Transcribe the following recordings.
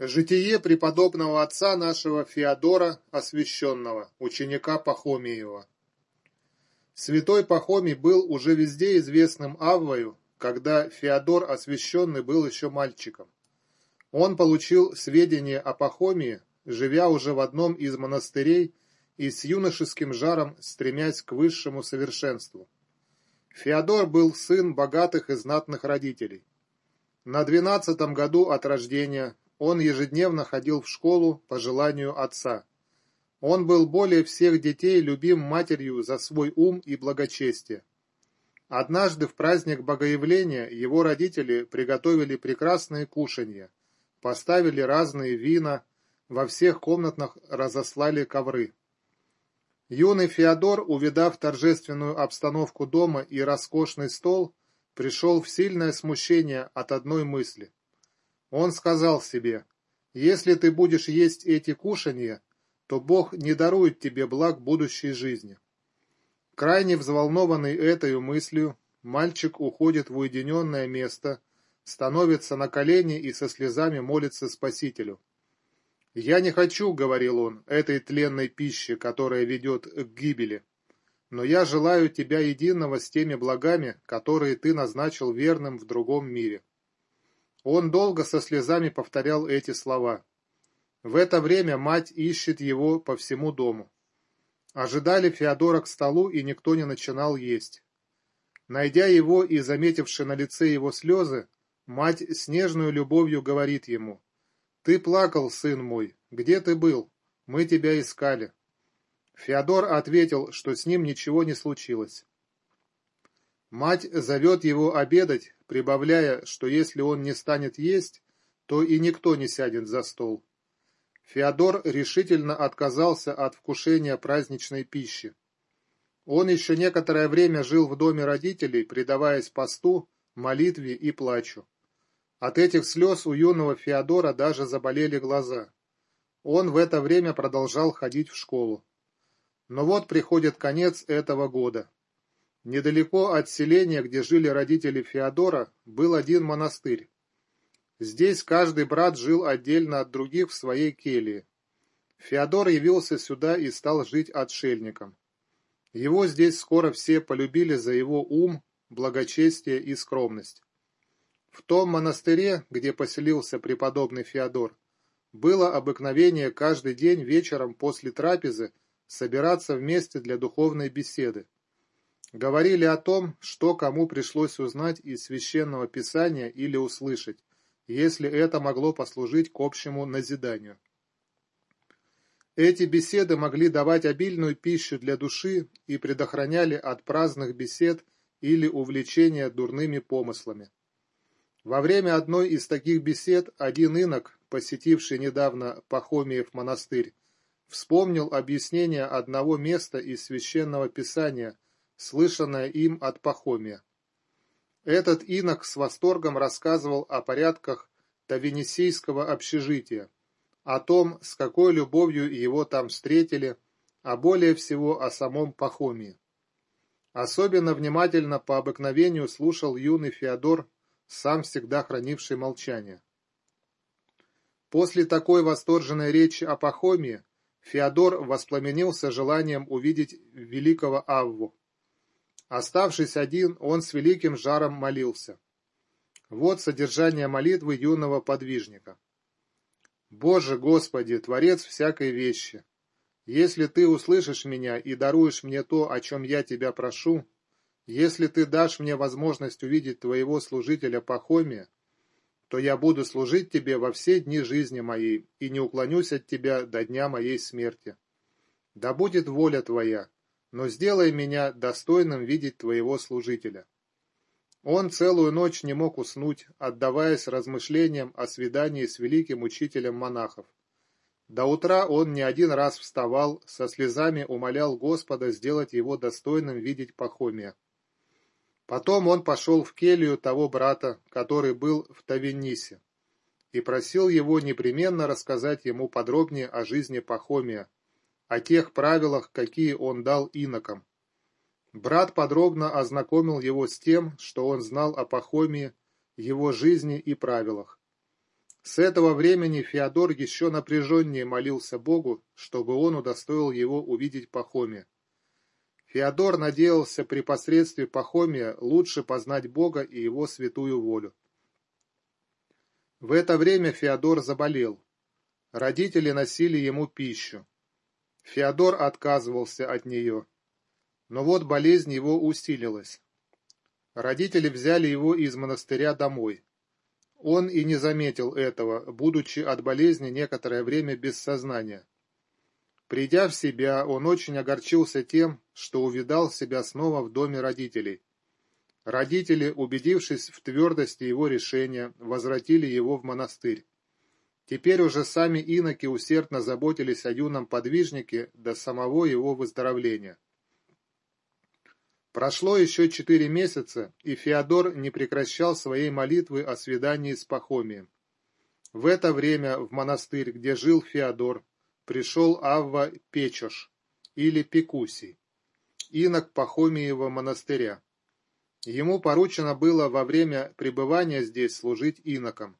Житие преподобного отца нашего Феодора Освященного, ученика Пахомиева. Святой Пахомий был уже везде известным Аввою, когда Феодор Освященный был еще мальчиком. Он получил сведения о Пахомии, живя уже в одном из монастырей и с юношеским жаром стремясь к высшему совершенству. Феодор был сын богатых и знатных родителей. На двенадцатом году от рождения он ежедневно ходил в школу по желанию отца. Он был более всех детей любим матерью за свой ум и благочестие. Однажды в праздник Богоявления его родители приготовили прекрасные кушанья, поставили разные вина, во всех комнатах разослали ковры. Юный Феодор, увидав торжественную обстановку дома и роскошный стол, пришел в сильное смущение от одной мысли. Он сказал себе, «Если ты будешь есть эти кушанья, то Бог не дарует тебе благ будущей жизни». Крайне взволнованный этой мыслью, мальчик уходит в уединенное место, становится на колени и со слезами молится Спасителю. «Я не хочу, — говорил он, — этой тленной пищи, которая ведет к гибели, но я желаю тебя единого с теми благами, которые ты назначил верным в другом мире. Он долго со слезами повторял эти слова. В это время мать ищет его по всему дому. Ожидали Феодора к столу, и никто не начинал есть. Найдя его и заметивши на лице его слезы, мать с нежной любовью говорит ему, «Ты плакал, сын мой, где ты был? Мы тебя искали». Феодор ответил, что с ним ничего не случилось. Мать зовет его обедать, прибавляя, что если он не станет есть, то и никто не сядет за стол. Феодор решительно отказался от вкушения праздничной пищи. Он еще некоторое время жил в доме родителей, предаваясь посту, молитве и плачу. От этих слез у юного Феодора даже заболели глаза. Он в это время продолжал ходить в школу. Но вот приходит конец этого года. Недалеко от селения, где жили родители Феодора, был один монастырь. Здесь каждый брат жил отдельно от других в своей келье. Феодор явился сюда и стал жить отшельником. Его здесь скоро все полюбили за его ум, благочестие и скромность. В том монастыре, где поселился преподобный Феодор, было обыкновение каждый день вечером после трапезы собираться вместе для духовной беседы. Говорили о том, что кому пришлось узнать из священного писания или услышать, если это могло послужить к общему назиданию. Эти беседы могли давать обильную пищу для души и предохраняли от праздных бесед или увлечения дурными помыслами. Во время одной из таких бесед один инок, посетивший недавно Пахомиев монастырь, вспомнил объяснение одного места из священного писания – слышанное им от Пахомия. Этот инок с восторгом рассказывал о порядках Тавенесийского общежития, о том, с какой любовью его там встретили, а более всего о самом Пахомии. Особенно внимательно по обыкновению слушал юный Феодор, сам всегда хранивший молчание. После такой восторженной речи о Пахомии Феодор воспламенился желанием увидеть великого Авву. Оставшись один, он с великим жаром молился. Вот содержание молитвы юного подвижника. «Боже Господи, Творец всякой вещи! Если Ты услышишь меня и даруешь мне то, о чем я Тебя прошу, если Ты дашь мне возможность увидеть Твоего служителя Пахомия, то я буду служить Тебе во все дни жизни моей и не уклонюсь от Тебя до дня моей смерти. Да будет воля Твоя, но сделай меня достойным видеть твоего служителя». Он целую ночь не мог уснуть, отдаваясь размышлениям о свидании с великим учителем монахов. До утра он не один раз вставал, со слезами умолял Господа сделать его достойным видеть Пахомия. Потом он пошел в келью того брата, который был в Тавенисе, и просил его непременно рассказать ему подробнее о жизни Пахомия, о тех правилах, какие он дал инокам. Брат подробно ознакомил его с тем, что он знал о Пахомии, его жизни и правилах. С этого времени Феодор еще напряженнее молился Богу, чтобы он удостоил его увидеть Пахомия. Феодор надеялся при посредстве Пахомия лучше познать Бога и его святую волю. В это время Феодор заболел. Родители носили ему пищу. Феодор отказывался от нее. Но вот болезнь его усилилась. Родители взяли его из монастыря домой. Он и не заметил этого, будучи от болезни некоторое время без сознания. Придя в себя, он очень огорчился тем, что увидал себя снова в доме родителей. Родители, убедившись в твердости его решения, возвратили его в монастырь. Теперь уже сами иноки усердно заботились о юном подвижнике до самого его выздоровления. Прошло еще четыре месяца, и Феодор не прекращал своей молитвы о свидании с Пахомием. В это время в монастырь, где жил Феодор, пришел Авва Печош, или Пекусий, инок Пахомиева монастыря. Ему поручено было во время пребывания здесь служить иноком.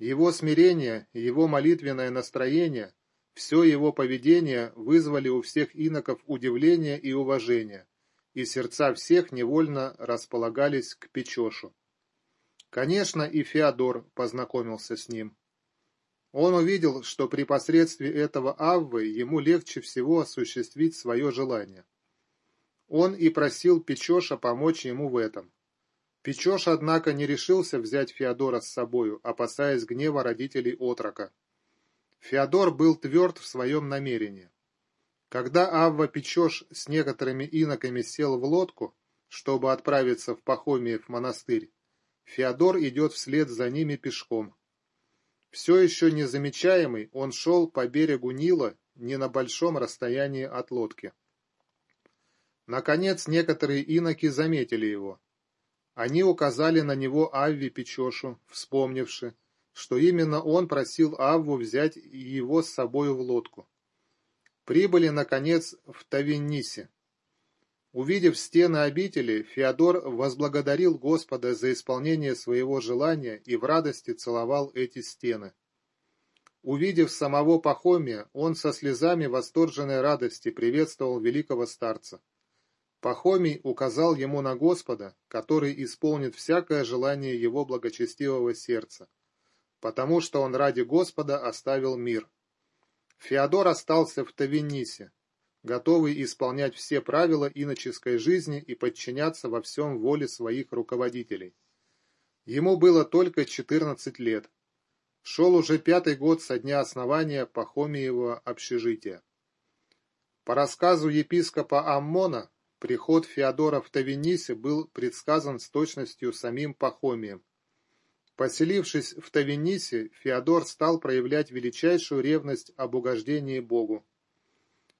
Его смирение, его молитвенное настроение, все его поведение вызвали у всех иноков удивление и уважение и сердца всех невольно располагались к Печошу. Конечно, и Феодор познакомился с ним. Он увидел, что при посредстве этого Аввы ему легче всего осуществить свое желание. Он и просил Печоша помочь ему в этом. Печош, однако, не решился взять Феодора с собою, опасаясь гнева родителей отрока. Феодор был тверд в своем намерении. Когда Авва Печош с некоторыми иноками сел в лодку, чтобы отправиться в Пахомиев монастырь, Феодор идет вслед за ними пешком. Все еще незамечаемый, он шел по берегу Нила не на большом расстоянии от лодки. Наконец, некоторые иноки заметили его. Они указали на него Авве Печошу, вспомнивши, что именно он просил Авву взять его с собою в лодку. Прибыли, наконец, в Тавиннисе. Увидев стены обители, Феодор возблагодарил Господа за исполнение своего желания и в радости целовал эти стены. Увидев самого Пахомия, он со слезами восторженной радости приветствовал великого старца. Пахомий указал ему на Господа, который исполнит всякое желание его благочестивого сердца, потому что он ради Господа оставил мир. Феодор остался в Тавенисе, готовый исполнять все правила иноческой жизни и подчиняться во всем воле своих руководителей. Ему было только 14 лет. Шел уже пятый год со дня основания Пахомиева общежития. По рассказу епископа Аммона, приход Феодора в Тавенисе был предсказан с точностью самим Пахомием, Поселившись в Тавенисе, Феодор стал проявлять величайшую ревность об угождении Богу.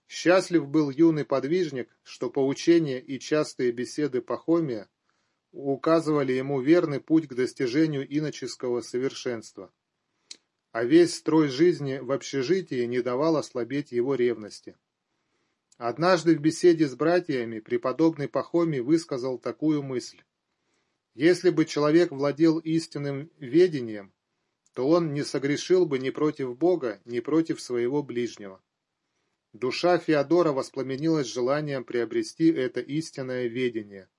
Счастлив был юный подвижник, что поучения и частые беседы Пахомия указывали ему верный путь к достижению иноческого совершенства. А весь строй жизни в общежитии не давал ослабеть его ревности. Однажды в беседе с братьями преподобный Пахомий высказал такую мысль. Если бы человек владел истинным ведением, то он не согрешил бы ни против Бога, ни против своего ближнего. Душа Феодора воспламенилась желанием приобрести это истинное ведение.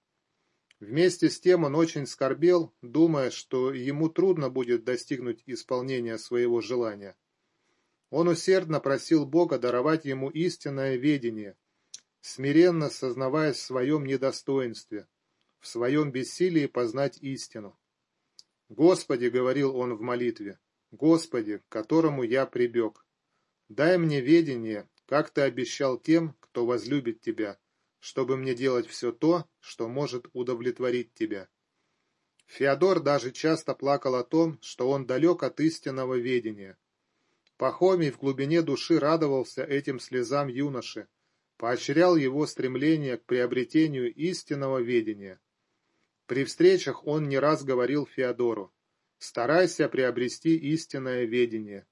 Вместе с тем он очень скорбел, думая, что ему трудно будет достигнуть исполнения своего желания. Он усердно просил Бога даровать ему истинное ведение, смиренно сознаваясь в своем недостоинстве, в своем бессилии познать истину. «Господи», — говорил он в молитве, — «Господи, к которому я прибег, дай мне ведение, как ты обещал тем, кто возлюбит тебя, чтобы мне делать все то, что может удовлетворить тебя». Феодор даже часто плакал о том, что он далек от истинного ведения. Пахомий в глубине души радовался этим слезам юноши, поощрял его стремление к приобретению истинного ведения. При встречах он не раз говорил Феодору, старайся приобрести истинное ведение.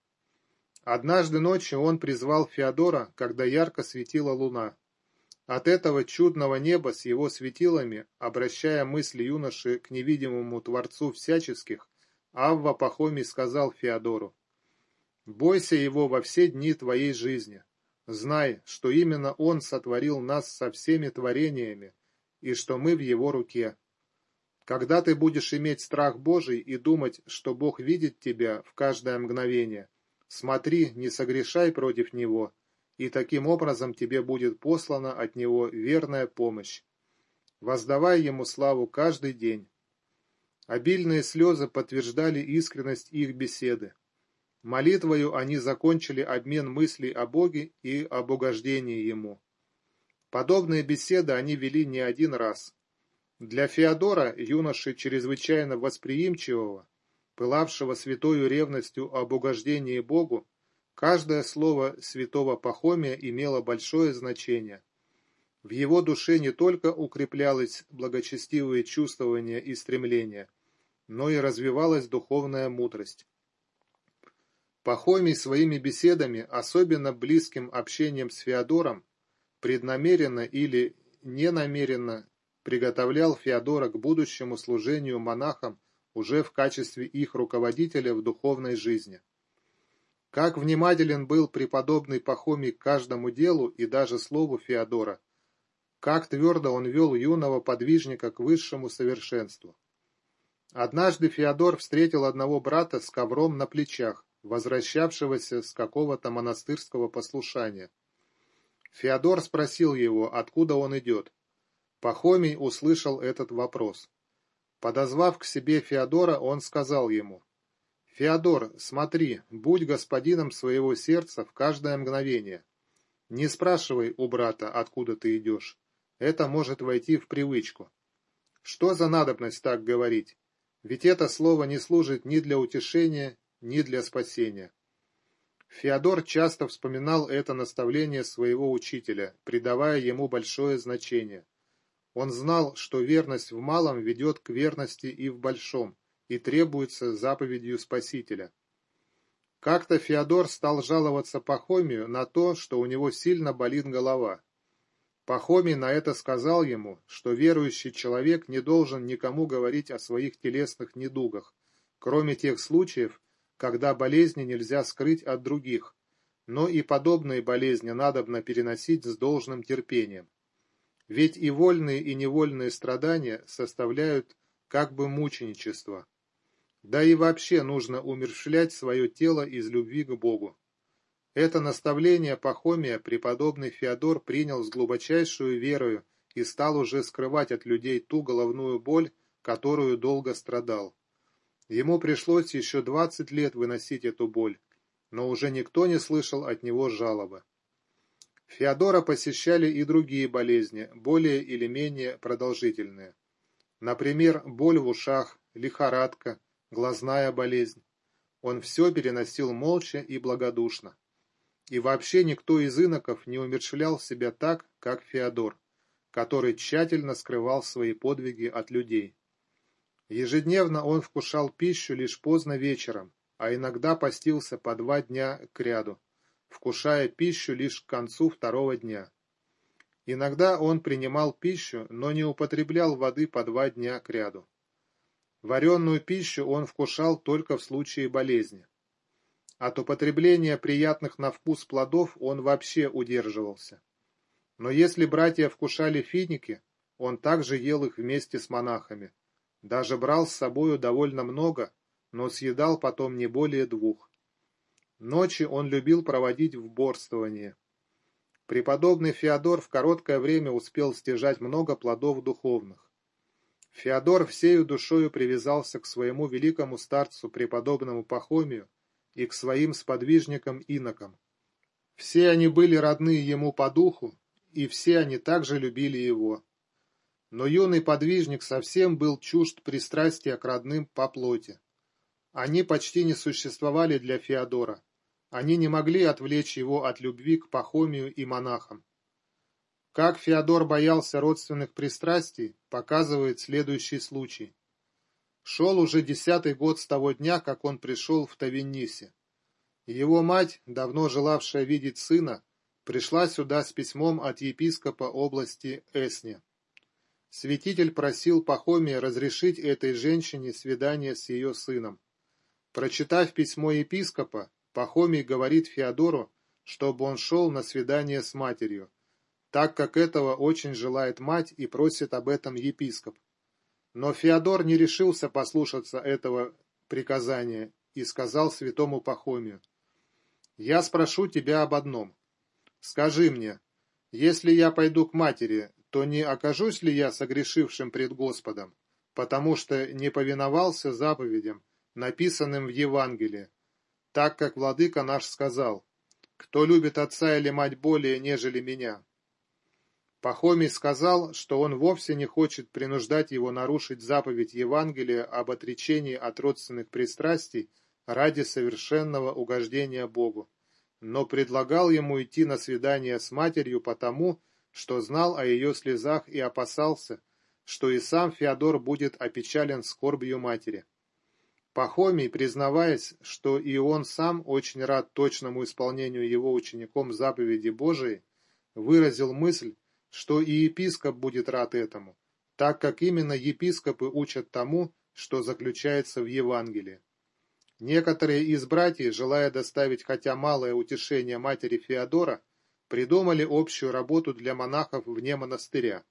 Однажды ночью он призвал Феодора, когда ярко светила луна. От этого чудного неба с его светилами, обращая мысли юноши к невидимому Творцу всяческих, Авва Пахомий сказал Феодору, «Бойся его во все дни твоей жизни. Знай, что именно он сотворил нас со всеми творениями, и что мы в его руке. Когда ты будешь иметь страх Божий и думать, что Бог видит тебя в каждое мгновение, смотри, не согрешай против Него, и таким образом тебе будет послана от Него верная помощь. Воздавай Ему славу каждый день. Обильные слезы подтверждали искренность их беседы. Молитвою они закончили обмен мыслей о Боге и об угождении Ему. Подобные беседы они вели не один раз. Для Феодора, юноши чрезвычайно восприимчивого, пылавшего святою ревностью об угождении Богу, каждое слово святого Пахомия имело большое значение. В его душе не только укреплялось благочестивое чувствование и стремление, но и развивалась духовная мудрость. Пахомий своими беседами, особенно близким общением с Феодором, преднамеренно или ненамеренно приготовлял Феодора к будущему служению монахам уже в качестве их руководителя в духовной жизни. Как внимателен был преподобный Пахомий к каждому делу и даже слову Феодора, как твердо он вел юного подвижника к высшему совершенству. Однажды Феодор встретил одного брата с ковром на плечах, возвращавшегося с какого-то монастырского послушания. Феодор спросил его, откуда он идет. Пахомий услышал этот вопрос. Подозвав к себе Феодора, он сказал ему, «Феодор, смотри, будь господином своего сердца в каждое мгновение. Не спрашивай у брата, откуда ты идешь. Это может войти в привычку. Что за надобность так говорить? Ведь это слово не служит ни для утешения, ни для спасения. Феодор часто вспоминал это наставление своего учителя, придавая ему большое значение. Он знал, что верность в малом ведет к верности и в большом, и требуется заповедью Спасителя. Как-то Феодор стал жаловаться Пахомию на то, что у него сильно болит голова. Пахомий на это сказал ему, что верующий человек не должен никому говорить о своих телесных недугах, кроме тех случаев, когда болезни нельзя скрыть от других, но и подобные болезни надобно переносить с должным терпением. Ведь и вольные, и невольные страдания составляют как бы мученичество. Да и вообще нужно умерщвлять свое тело из любви к Богу. Это наставление Пахомия преподобный Феодор принял с глубочайшую верою и стал уже скрывать от людей ту головную боль, которую долго страдал. Ему пришлось еще двадцать лет выносить эту боль, но уже никто не слышал от него жалобы. Феодора посещали и другие болезни, более или менее продолжительные. Например, боль в ушах, лихорадка, глазная болезнь. Он все переносил молча и благодушно. И вообще никто из иноков не умерщвлял себя так, как Феодор, который тщательно скрывал свои подвиги от людей. Ежедневно он вкушал пищу лишь поздно вечером, а иногда постился по два дня кряду, вкушая пищу лишь к концу второго дня. Иногда он принимал пищу, но не употреблял воды по два дня кряду. Вареную пищу он вкушал только в случае болезни. От употребления приятных на вкус плодов он вообще удерживался. Но если братья вкушали финики, он также ел их вместе с монахами. Даже брал с собою довольно много, но съедал потом не более двух. Ночи он любил проводить в борствовании. Преподобный Феодор в короткое время успел стяжать много плодов духовных. Феодор всею душою привязался к своему великому старцу, преподобному Пахомию, и к своим сподвижникам-инокам. Все они были родные ему по духу, и все они также любили его. Но юный подвижник совсем был чужд пристрастия к родным по плоти. Они почти не существовали для Феодора. Они не могли отвлечь его от любви к Пахомию и монахам. Как Феодор боялся родственных пристрастий, показывает следующий случай. Шел уже десятый год с того дня, как он пришел в Тавенисе. Его мать, давно желавшая видеть сына, пришла сюда с письмом от епископа области Эсни. Святитель просил Пахомия разрешить этой женщине свидание с ее сыном. Прочитав письмо епископа, Пахомий говорит Феодору, чтобы он шел на свидание с матерью, так как этого очень желает мать и просит об этом епископ. Но Феодор не решился послушаться этого приказания и сказал святому Пахомию, «Я спрошу тебя об одном. Скажи мне, если я пойду к матери, то не окажусь ли я согрешившим пред Господом, потому что не повиновался заповедям, написанным в Евангелии, так как владыка наш сказал, «Кто любит отца или мать более, нежели меня?» Пахомий сказал, что он вовсе не хочет принуждать его нарушить заповедь Евангелия об отречении от родственных пристрастий ради совершенного угождения Богу, но предлагал ему идти на свидание с матерью потому, что знал о ее слезах и опасался, что и сам Феодор будет опечален скорбью матери. Пахомий, признаваясь, что и он сам очень рад точному исполнению его учеником заповеди Божией, выразил мысль, что и епископ будет рад этому, так как именно епископы учат тому, что заключается в Евангелии. Некоторые из братьев, желая доставить хотя малое утешение матери Феодора, придумали общую работу для монахов вне монастыря.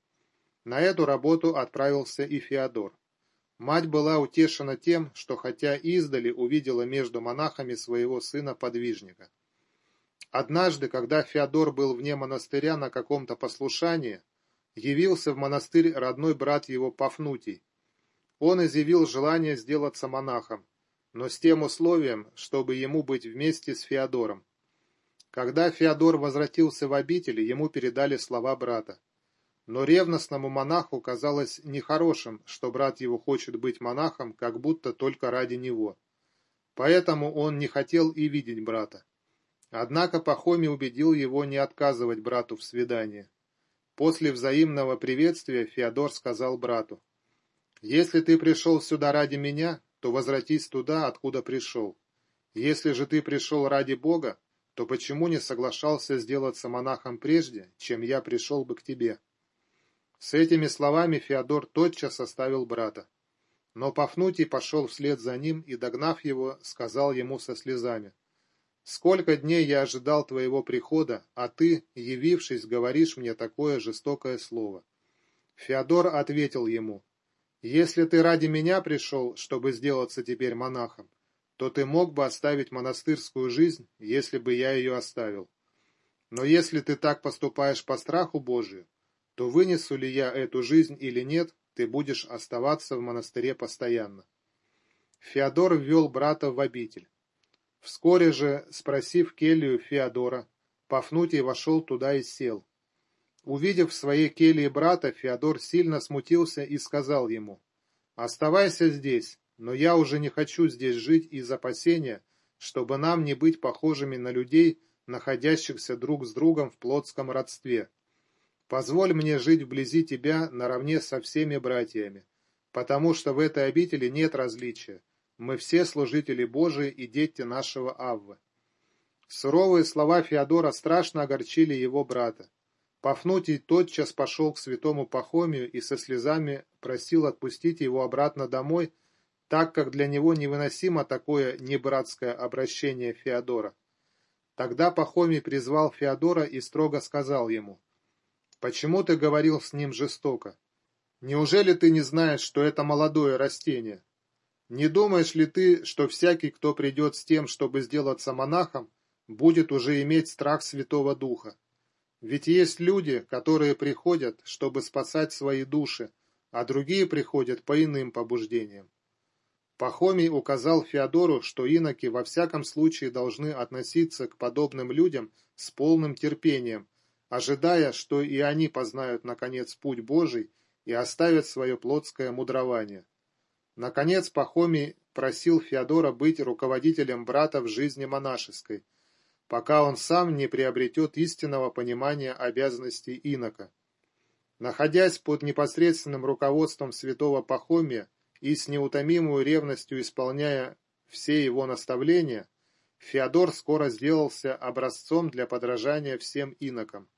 На эту работу отправился и Феодор. Мать была утешена тем, что хотя издали увидела между монахами своего сына-подвижника. Однажды, когда Феодор был вне монастыря на каком-то послушании, явился в монастырь родной брат его Пафнутий. Он изъявил желание сделаться монахом, но с тем условием, чтобы ему быть вместе с Феодором. Когда Феодор возвратился в обитель, ему передали слова брата. Но ревностному монаху казалось нехорошим, что брат его хочет быть монахом, как будто только ради него. Поэтому он не хотел и видеть брата. Однако Пахомий убедил его не отказывать брату в свидании. После взаимного приветствия Феодор сказал брату, «Если ты пришел сюда ради меня, то возвратись туда, откуда пришел. Если же ты пришел ради Бога, то почему не соглашался сделаться монахом прежде, чем я пришел бы к тебе?» С этими словами Феодор тотчас оставил брата. Но Пафнутий пошел вслед за ним и, догнав его, сказал ему со слезами, «Сколько дней я ожидал твоего прихода, а ты, явившись, говоришь мне такое жестокое слово». Феодор ответил ему, «Если ты ради меня пришел, чтобы сделаться теперь монахом, то ты мог бы оставить монастырскую жизнь, если бы я ее оставил. Но если ты так поступаешь по страху Божию, то вынесу ли я эту жизнь или нет, ты будешь оставаться в монастыре постоянно. Феодор ввел брата в обитель. Вскоре же, спросив келью Феодора, Пафнутий вошел туда и сел. Увидев в своей келье брата, Феодор сильно смутился и сказал ему, «Оставайся здесь, но я уже не хочу здесь жить из опасения, чтобы нам не быть похожими на людей, находящихся друг с другом в плотском родстве. Позволь мне жить вблизи тебя наравне со всеми братьями, потому что в этой обители нет различия. Мы все служители Божии и дети нашего Аввы. Суровые слова Феодора страшно огорчили его брата. Пафнутий тотчас пошел к святому Пахомию и со слезами просил отпустить его обратно домой, так как для него невыносимо такое небратское обращение Феодора. Тогда Пахомий призвал Феодора и строго сказал ему, Почему ты говорил с ним жестоко? Неужели ты не знаешь, что это молодое растение? Не думаешь ли ты, что всякий, кто придет с тем, чтобы сделаться монахом, будет уже иметь страх Святого Духа? Ведь есть люди, которые приходят, чтобы спасать свои души, а другие приходят по иным побуждениям. Пахомий указал Феодору, что иноки во всяком случае должны относиться к подобным людям с полным терпением, ожидая, что и они познают, наконец, путь Божий и оставят свое плотское мудрование. Наконец, Пахомий просил Феодора быть руководителем брата в жизни монашеской, пока он сам не приобретет истинного понимания обязанностей инока. Находясь под непосредственным руководством святого Пахомия и с неутомимой ревностью исполняя все его наставления, Феодор скоро сделался образцом для подражания всем инокам.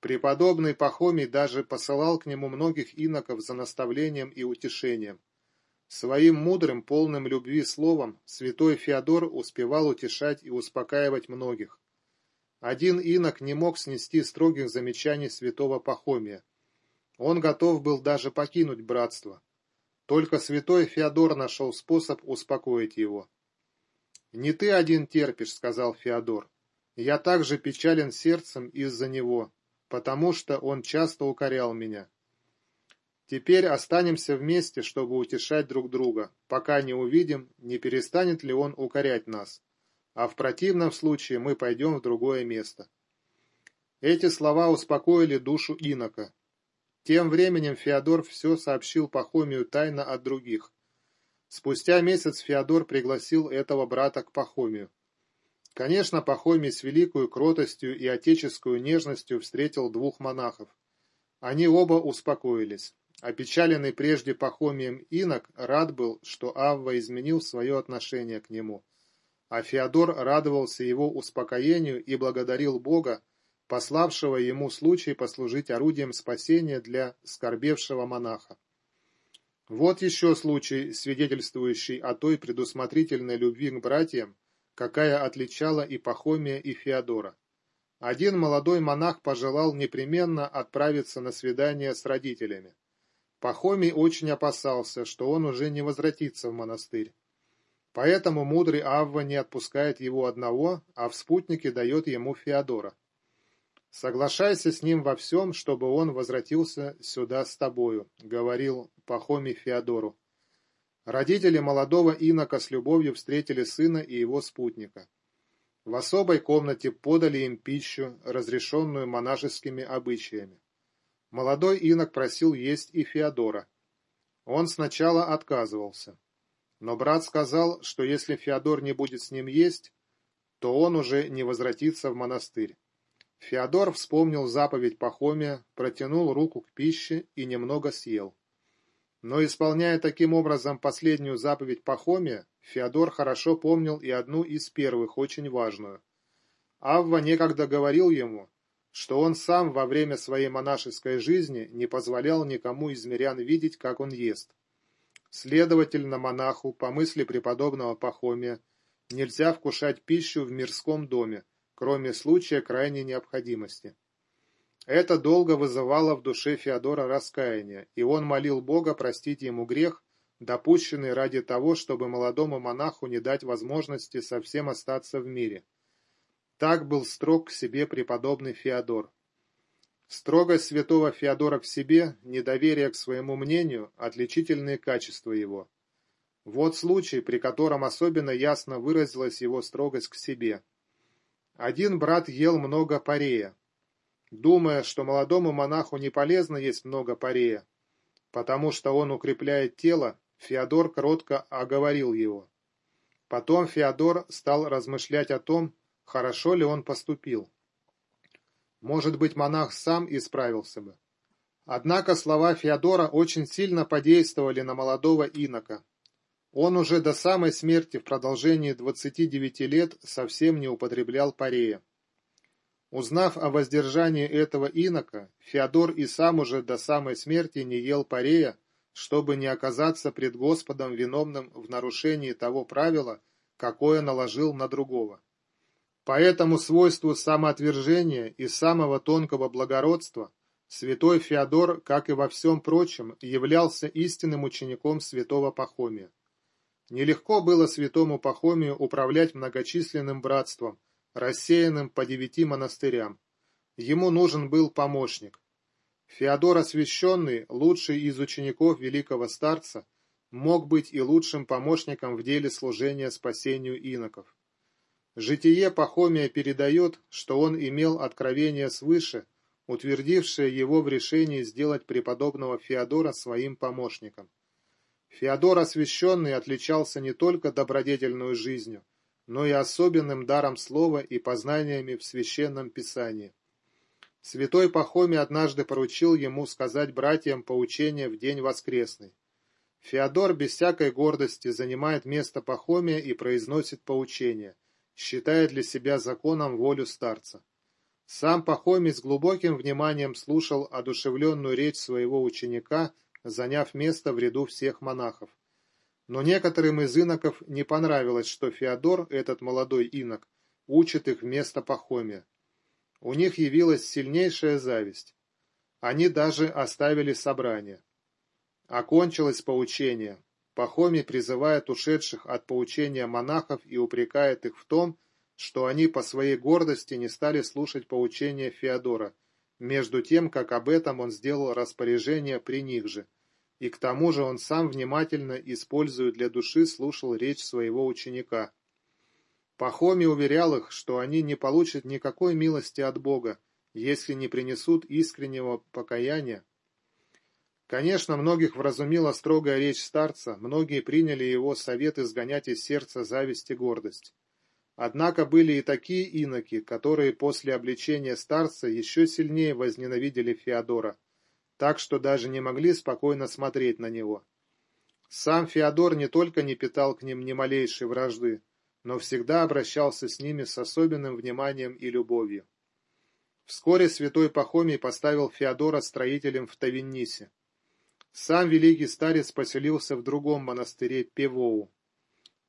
Преподобный Пахомий даже посылал к нему многих иноков за наставлением и утешением. Своим мудрым, полным любви словом святой Феодор успевал утешать и успокаивать многих. Один инок не мог снести строгих замечаний святого Пахомия. Он готов был даже покинуть братство. Только святой Феодор нашел способ успокоить его. «Не ты один терпишь», — сказал Феодор. «Я также печален сердцем из-за него, потому что он часто укорял меня. Теперь останемся вместе, чтобы утешать друг друга, пока не увидим, не перестанет ли он укорять нас а в противном случае мы пойдем в другое место. Эти слова успокоили душу инока. Тем временем Феодор все сообщил Пахомию тайно от других. Спустя месяц Феодор пригласил этого брата к Пахомию. Конечно, Пахомий с великой кротостью и отеческую нежностью встретил двух монахов. Они оба успокоились. Опечаленный прежде Пахомием инок рад был, что Авва изменил свое отношение к нему а Феодор радовался его успокоению и благодарил Бога, пославшего ему случай послужить орудием спасения для скорбевшего монаха. Вот еще случай, свидетельствующий о той предусмотрительной любви к братьям, какая отличала и Пахомия, и Феодора. Один молодой монах пожелал непременно отправиться на свидание с родителями. Пахомий очень опасался, что он уже не возвратится в монастырь. Поэтому мудрый Авва не отпускает его одного, а в спутнике дает ему Феодора. «Соглашайся с ним во всем, чтобы он возвратился сюда с тобою», — говорил Пахомий Феодору. Родители молодого инока с любовью встретили сына и его спутника. В особой комнате подали им пищу, разрешенную монашескими обычаями. Молодой инок просил есть и Феодора. Он сначала отказывался. Но брат сказал, что если Феодор не будет с ним есть, то он уже не возвратится в монастырь. Феодор вспомнил заповедь Пахомия, протянул руку к пище и немного съел. Но, исполняя таким образом последнюю заповедь Пахомия, Феодор хорошо помнил и одну из первых, очень важную. Авва некогда говорил ему, что он сам во время своей монашеской жизни не позволял никому из мирян видеть, как он ест. Следовательно, монаху, по мысли преподобного Пахомия, нельзя вкушать пищу в мирском доме, кроме случая крайней необходимости. Это долго вызывало в душе Феодора раскаяние, и он молил Бога простить ему грех, допущенный ради того, чтобы молодому монаху не дать возможности совсем остаться в мире. Так был строг к себе преподобный Феодор. Строгость святого Феодора к себе, недоверие к своему мнению – отличительные качества его. Вот случай, при котором особенно ясно выразилась его строгость к себе. Один брат ел много парея. Думая, что молодому монаху не полезно есть много парея, потому что он укрепляет тело, Феодор кротко оговорил его. Потом Феодор стал размышлять о том, хорошо ли он поступил. Может быть, монах сам исправился бы. Однако слова Феодора очень сильно подействовали на молодого инока. Он уже до самой смерти в продолжении 29 лет совсем не употреблял парея. Узнав о воздержании этого инока, Феодор и сам уже до самой смерти не ел парея, чтобы не оказаться пред Господом виновным в нарушении того правила, какое наложил на другого. По этому свойству самоотвержения и самого тонкого благородства святой Феодор, как и во всем прочем, являлся истинным учеником святого Пахомия. Нелегко было святому Пахомию управлять многочисленным братством, рассеянным по девяти монастырям. Ему нужен был помощник. Феодор Освященный, лучший из учеников великого старца, мог быть и лучшим помощником в деле служения спасению иноков. Житие Пахомия передает, что он имел откровение свыше, утвердившее его в решении сделать преподобного Феодора своим помощником. Феодор Освященный отличался не только добродетельной жизнью, но и особенным даром слова и познаниями в священном писании. Святой Пахомий однажды поручил ему сказать братьям поучение в день воскресный. Феодор без всякой гордости занимает место Пахомия и произносит поучение считая для себя законом волю старца. Сам Пахомий с глубоким вниманием слушал одушевленную речь своего ученика, заняв место в ряду всех монахов. Но некоторым из иноков не понравилось, что Феодор, этот молодой инок, учит их вместо Пахомия. У них явилась сильнейшая зависть. Они даже оставили собрание. Окончилось поучение. Пахомий призывает ушедших от поучения монахов и упрекает их в том, что они по своей гордости не стали слушать поучения Феодора, между тем, как об этом он сделал распоряжение при них же, и к тому же он сам внимательно, используя для души, слушал речь своего ученика. Пахоми уверял их, что они не получат никакой милости от Бога, если не принесут искреннего покаяния. Конечно, многих вразумила строгая речь старца, многие приняли его совет изгонять из сердца зависть и гордость. Однако были и такие иноки, которые после обличения старца еще сильнее возненавидели Феодора, так что даже не могли спокойно смотреть на него. Сам Феодор не только не питал к ним ни малейшей вражды, но всегда обращался с ними с особенным вниманием и любовью. Вскоре святой Пахомий поставил Феодора строителем в Тавиннисе. Сам великий старец поселился в другом монастыре Певоу.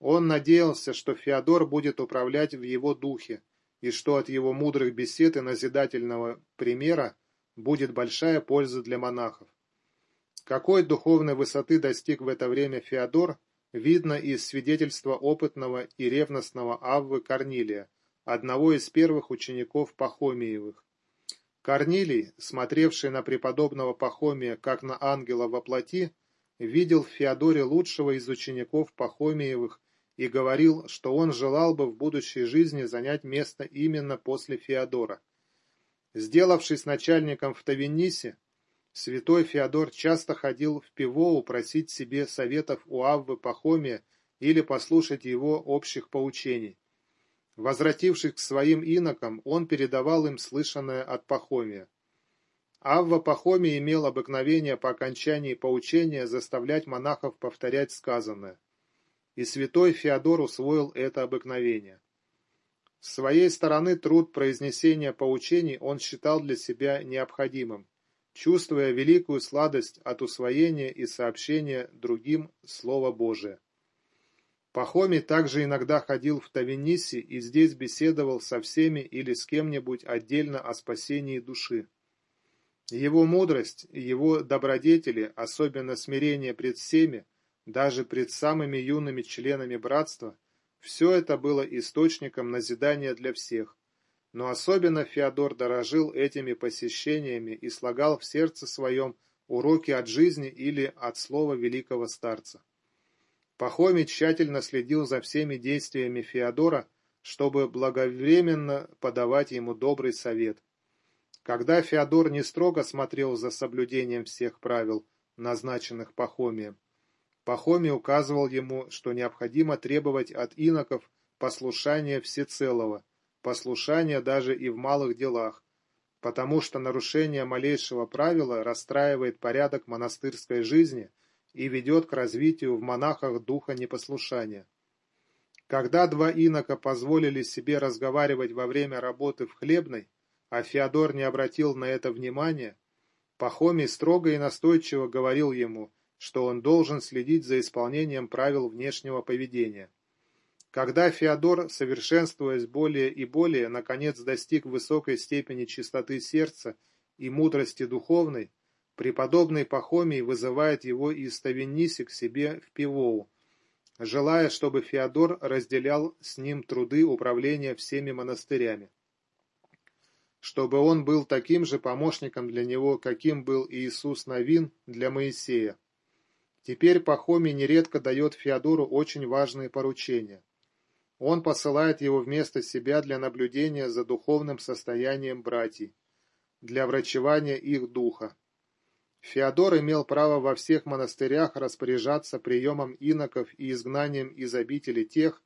Он надеялся, что Феодор будет управлять в его духе, и что от его мудрых бесед и назидательного примера будет большая польза для монахов. Какой духовной высоты достиг в это время Феодор, видно из свидетельства опытного и ревностного Аввы Корнилия, одного из первых учеников Пахомиевых. Корнилий, смотревший на преподобного Пахомия как на ангела во плоти, видел в Феодоре лучшего из учеников Пахомиевых и говорил, что он желал бы в будущей жизни занять место именно после Феодора. Сделавшись начальником в Тавенисе, святой Феодор часто ходил в Пивоу просить себе советов у Аввы Пахомия или послушать его общих поучений. Возвратившись к своим инокам, он передавал им слышанное от Пахомия. Авва Пахомий имел обыкновение по окончании поучения заставлять монахов повторять сказанное и святой Феодор усвоил это обыкновение. С своей стороны труд произнесения поучений он считал для себя необходимым, чувствуя великую сладость от усвоения и сообщения другим Слова Божия. Пахомий также иногда ходил в Тавенисе и здесь беседовал со всеми или с кем-нибудь отдельно о спасении души. Его мудрость, его добродетели, особенно смирение пред всеми, даже пред самыми юными членами братства, все это было источником назидания для всех. Но особенно Феодор дорожил этими посещениями и слагал в сердце своем уроки от жизни или от слова великого старца. Пахомий тщательно следил за всеми действиями Феодора, чтобы благовременно подавать ему добрый совет. Когда Феодор не строго смотрел за соблюдением всех правил, назначенных Пахомием, Пахомий указывал ему, что необходимо требовать от иноков послушания всецелого, послушания даже и в малых делах, потому что нарушение малейшего правила расстраивает порядок монастырской жизни и ведет к развитию в монахах духа непослушания. Когда два инока позволили себе разговаривать во время работы в хлебной, а Феодор не обратил на это внимания, Пахомий строго и настойчиво говорил ему – что он должен следить за исполнением правил внешнего поведения. Когда Феодор, совершенствуясь более и более, наконец достиг высокой степени чистоты сердца и мудрости духовной, преподобный Пахомий вызывает его из Тавениси к себе в Пивоу, желая, чтобы Феодор разделял с ним труды управления всеми монастырями. Чтобы он был таким же помощником для него, каким был Иисус Новин для Моисея. Теперь Пахомий нередко дает Феодору очень важные поручения. Он посылает его вместо себя для наблюдения за духовным состоянием братьев, для врачевания их духа. Феодор имел право во всех монастырях распоряжаться приемом иноков и изгнанием из обители тех,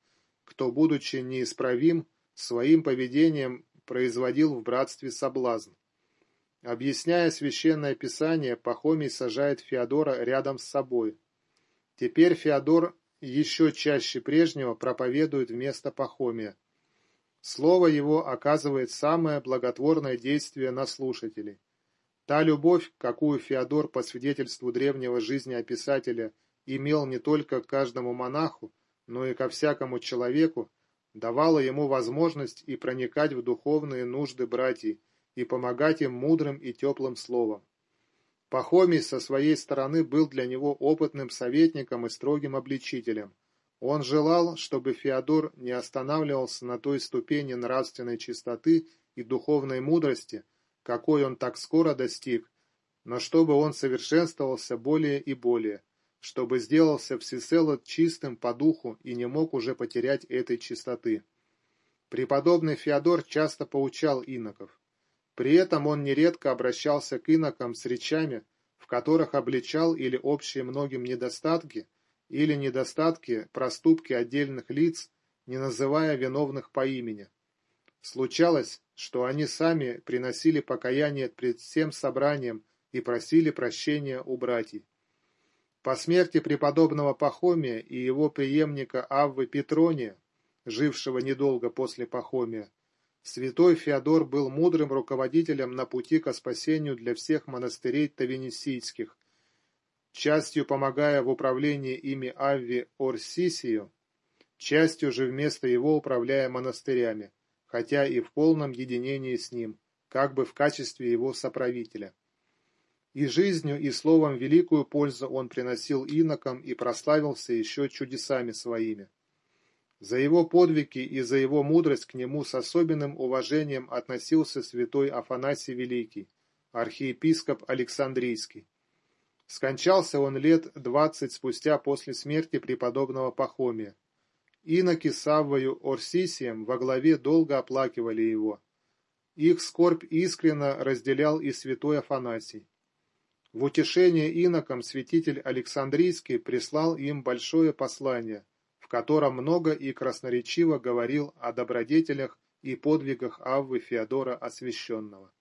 кто, будучи неисправим, своим поведением производил в братстве соблазн. Объясняя священное писание, Пахомий сажает Феодора рядом с собой. Теперь Феодор еще чаще прежнего проповедует вместо Пахомия. Слово его оказывает самое благотворное действие на слушателей. Та любовь, какую Феодор по свидетельству древнего жизнеописателя имел не только к каждому монаху, но и ко всякому человеку, давало ему возможность и проникать в духовные нужды братьев, и помогать им мудрым и теплым словом. Пахомий со своей стороны был для него опытным советником и строгим обличителем. Он желал, чтобы Феодор не останавливался на той ступени нравственной чистоты и духовной мудрости, какой он так скоро достиг, но чтобы он совершенствовался более и более, чтобы сделался всецело чистым по духу и не мог уже потерять этой чистоты. Преподобный Феодор часто поучал иноков. При этом он нередко обращался к инокам с речами, в которых обличал или общие многим недостатки, или недостатки, проступки отдельных лиц, не называя виновных по имени. Случалось, что они сами приносили покаяние пред всем собранием и просили прощения у братьев. По смерти преподобного Пахомия и его преемника Аввы Петрония, жившего недолго после Пахомия, святой Феодор был мудрым руководителем на пути к спасению для всех монастырей тавенисийских, частью помогая в управлении ими Авви Орсисию, частью же вместо его управляя монастырями, хотя и в полном единении с ним, как бы в качестве его соправителя. И жизнью, и словом великую пользу он приносил инокам и прославился еще чудесами своими. За его подвиги и за его мудрость к нему с особенным уважением относился святой Афанасий Великий, архиепископ Александрийский. Скончался он лет двадцать спустя после смерти преподобного Пахомия. Иноки с Аввою Орсисием во главе долго оплакивали его. Их скорбь искренно разделял и святой Афанасий. В утешение инокам святитель Александрийский прислал им большое послание, в котором много и красноречиво говорил о добродетелях и подвигах Аввы Феодора Освященного.